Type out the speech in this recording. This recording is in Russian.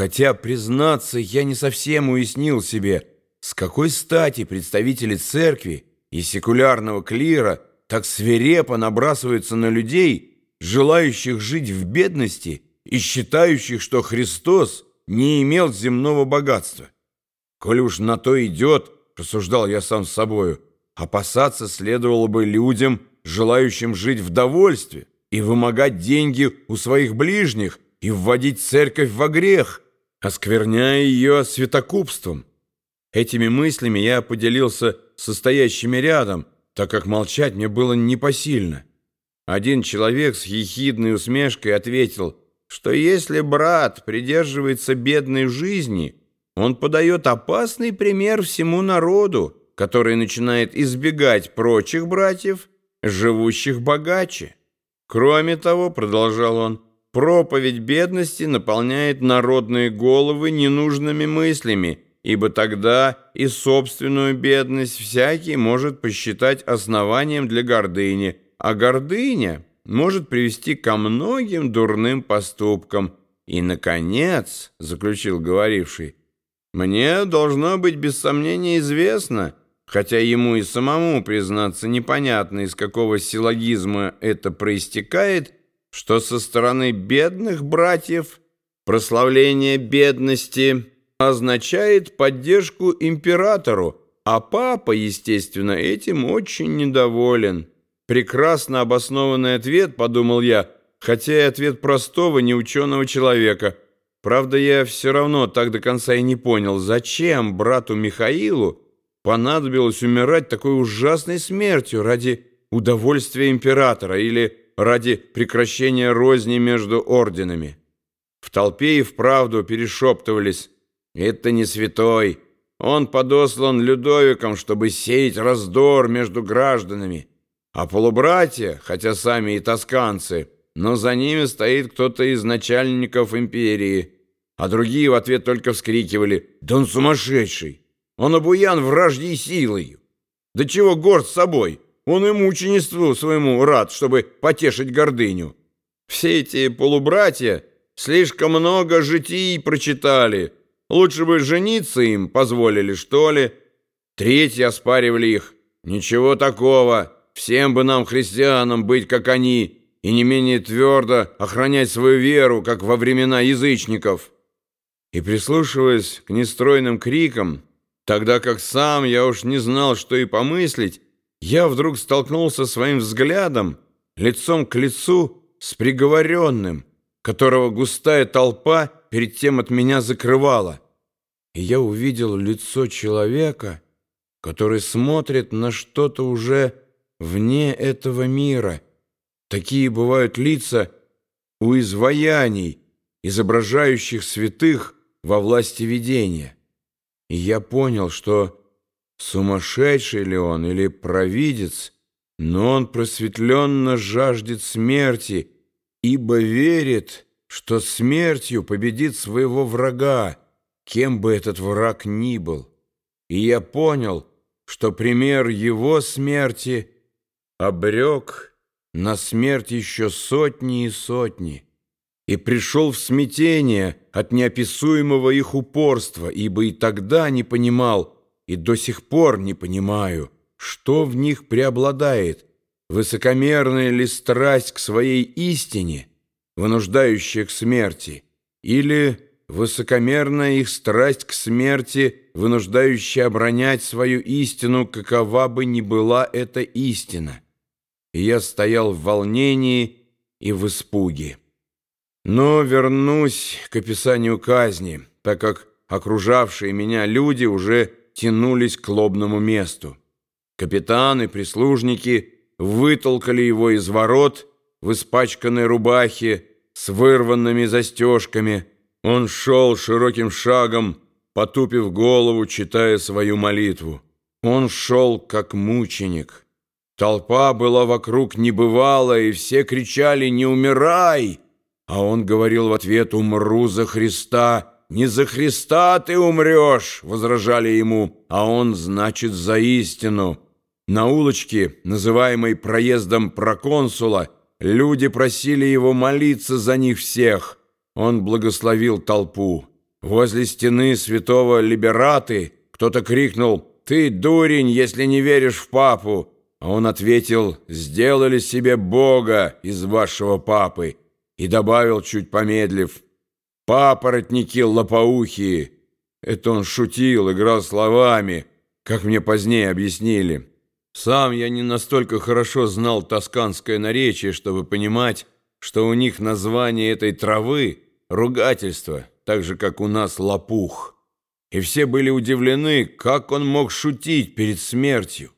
Хотя, признаться, я не совсем уяснил себе, с какой стати представители церкви и секулярного клира так свирепо набрасываются на людей, желающих жить в бедности и считающих, что Христос не имел земного богатства. Коли уж на то идет, рассуждал я сам с собою, опасаться следовало бы людям, желающим жить в довольстве и вымогать деньги у своих ближних и вводить церковь во грех, оскверняя ее святокупством. Этими мыслями я поделился со стоящими рядом, так как молчать мне было непосильно. Один человек с ехидной усмешкой ответил, что если брат придерживается бедной жизни, он подает опасный пример всему народу, который начинает избегать прочих братьев, живущих богаче. Кроме того, продолжал он, проповедь бедности наполняет народные головы ненужными мыслями, ибо тогда и собственную бедность всякий может посчитать основанием для гордыни, а гордыня может привести ко многим дурным поступкам. И, наконец, заключил говоривший, мне должно быть без сомнения известно, хотя ему и самому, признаться, непонятно, из какого силлогизма это проистекает, что со стороны бедных братьев прославление бедности означает поддержку императору, а папа, естественно, этим очень недоволен. Прекрасно обоснованный ответ, подумал я, хотя и ответ простого, неученого человека. Правда, я все равно так до конца и не понял, зачем брату Михаилу понадобилось умирать такой ужасной смертью ради удовольствия императора или ради прекращения розни между орденами. В толпе и вправду перешептывались «Это не святой, он подослан Людовиком, чтобы сеять раздор между гражданами, а полубратья, хотя сами и тосканцы, но за ними стоит кто-то из начальников империи». А другие в ответ только вскрикивали «Да он сумасшедший! Он обуян вражьей силой! Да чего горд с собой!» Он и мученичеству своему рад, чтобы потешить гордыню. Все эти полубратья слишком много житий прочитали. Лучше бы жениться им позволили, что ли. Третьи оспаривали их. Ничего такого. Всем бы нам, христианам, быть как они, и не менее твердо охранять свою веру, как во времена язычников. И прислушиваясь к нестройным крикам, тогда как сам я уж не знал, что и помыслить, я вдруг столкнулся своим взглядом, лицом к лицу, с приговоренным, которого густая толпа перед тем от меня закрывала. И я увидел лицо человека, который смотрит на что-то уже вне этого мира. Такие бывают лица у изваяний, изображающих святых во власти видения. И я понял, что Сумасшедший ли он или провидец, но он просветленно жаждет смерти, ибо верит, что смертью победит своего врага, кем бы этот враг ни был. И я понял, что пример его смерти обрек на смерть еще сотни и сотни, и пришел в смятение от неописуемого их упорства, ибо и тогда не понимал, и до сих пор не понимаю, что в них преобладает, высокомерная ли страсть к своей истине, вынуждающая к смерти, или высокомерная их страсть к смерти, вынуждающая оборонять свою истину, какова бы ни была эта истина. И я стоял в волнении и в испуге. Но вернусь к описанию казни, так как окружавшие меня люди уже тянулись к лобному месту. Капитан и прислужники вытолкали его из ворот в испачканной рубахе с вырванными застежками. Он шел широким шагом, потупив голову, читая свою молитву. Он шел как мученик. Толпа была вокруг небывалая, и все кричали «Не умирай!» А он говорил в ответ «Умру за Христа!» «Не за Христа ты умрешь!» — возражали ему, а он, значит, за истину. На улочке, называемой проездом проконсула, люди просили его молиться за них всех. Он благословил толпу. Возле стены святого Либераты кто-то крикнул «Ты дурень, если не веришь в папу!» А он ответил «Сделали себе Бога из вашего папы» и добавил, чуть помедлив «Папоротники лопоухие». Это он шутил, играл словами, как мне позднее объяснили. Сам я не настолько хорошо знал тосканское наречие, чтобы понимать, что у них название этой травы — ругательство, так же, как у нас лопух. И все были удивлены, как он мог шутить перед смертью.